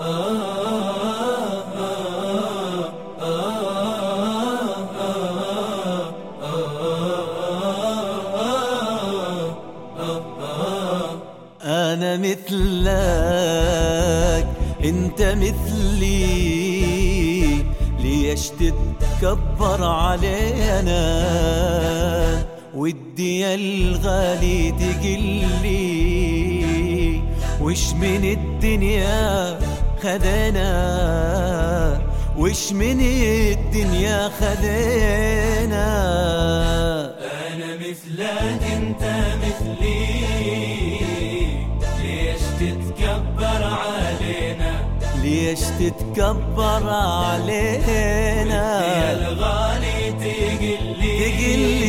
أنا مثلك أنت مثلي. ليش تتكبر علينا؟ ودي يا الغالي تقلي. وش من الدنيا خذنا وش من الدنيا خذنا أنا مثلك أنت مثلي. ليش تتكبر علينا؟ ليش تتكبر علينا؟ يا الغالي تقلي تقلي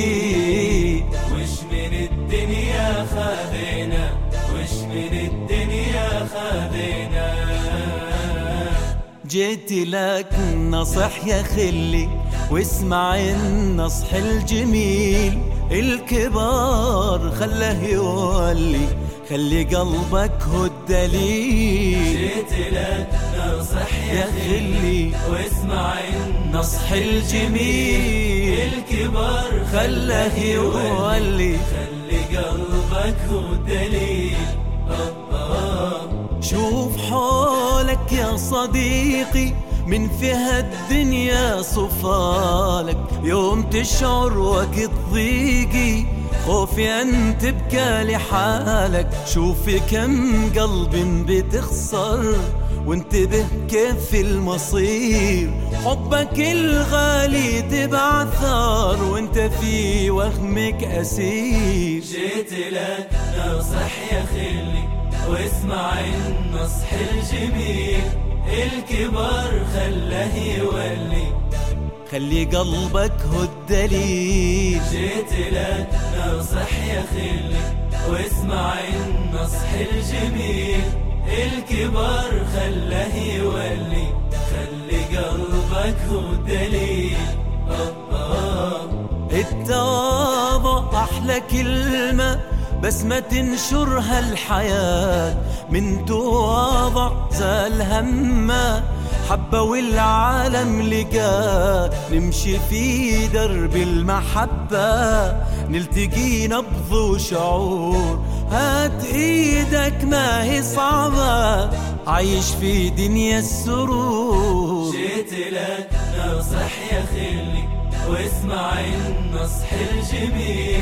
جيت لك نصح يا خلي واسمع النصح الجميل. الكبار خله يولي خلي قلبك هو الدليل. جيت لك نصح يا خلي واسمع نصح الجميل. الكبر خله يولي خلي قلبك هو دليل صديقي من فيها الدنيا صفالك. يوم تشعر وقت ضيقي خوفي أن تبكى لحالك. شوف كم قلب بتخسر وانتبه كيف المصير. حبك الغالي تبع ثار وانت في وهمك أسير. جيت لك نصح يا خلي واسمع النصح الجميل. الكبر خله يولي. خلي قلبك هو الدليل. جيت لك نصح يا خلي واسمع النصح الجميل. الكبر خله يولي خلي قلبك هو دليل التواضع أحلى كلمة. بس ما تنشرها الحياة من تواضع زال همة. حبة والعالم لقاه نمشي في درب المحبة. نلتقي نبض وشعور هات إيدك ما هي صعبة. عايش في دنيا السرور. جيت لك نصح يا خلي واسمع النصح الجميل.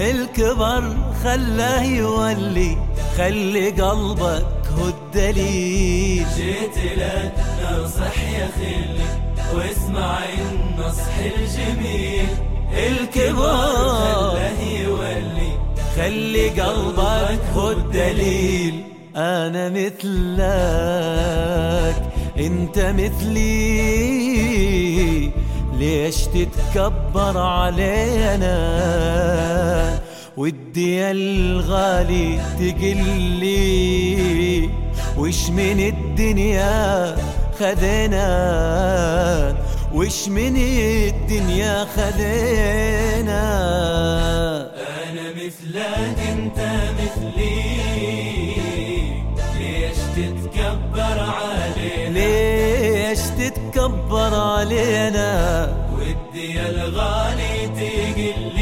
الكبر خلاه يولي خلي قلبك هو الدليل. جيت لك نصح يا خلي واسمع النصح الجميل. الكبر خله يولي خلي قلبك هو الدليل. أنا مثلك أنت مثلي. ليش تتكبر علينا؟ ودي يا الغالي تقلي وش من الدنيا خذنا وش من الدنيا خذنا أنا مثلك أنت مثلي ليش تتكبر علينا؟ ليش تتكبر علينا؟ ودي يا الغالي تقلي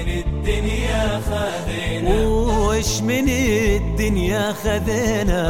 من الدنيا خذينا. وش من الدنيا خذنا